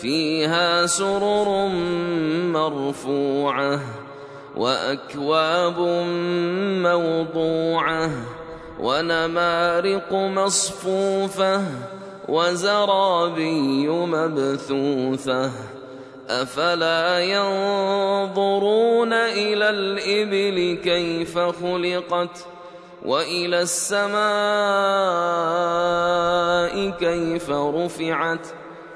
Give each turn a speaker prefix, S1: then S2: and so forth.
S1: فيها سرر مرفوعة وأكواب موضوعة ونمارق مصفوفة وزرابي مبثوثة أفلا ينظرون إلى الإبل كيف خلقت وإلى السماء كيف رفعت